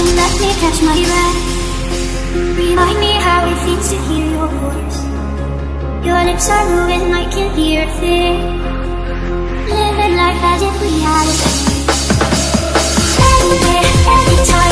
and let me catch my breath. Remind me how it feels to hear your voice. Your lips are moving, I can hear it. Living life as if we had it. Anywhere, anytime,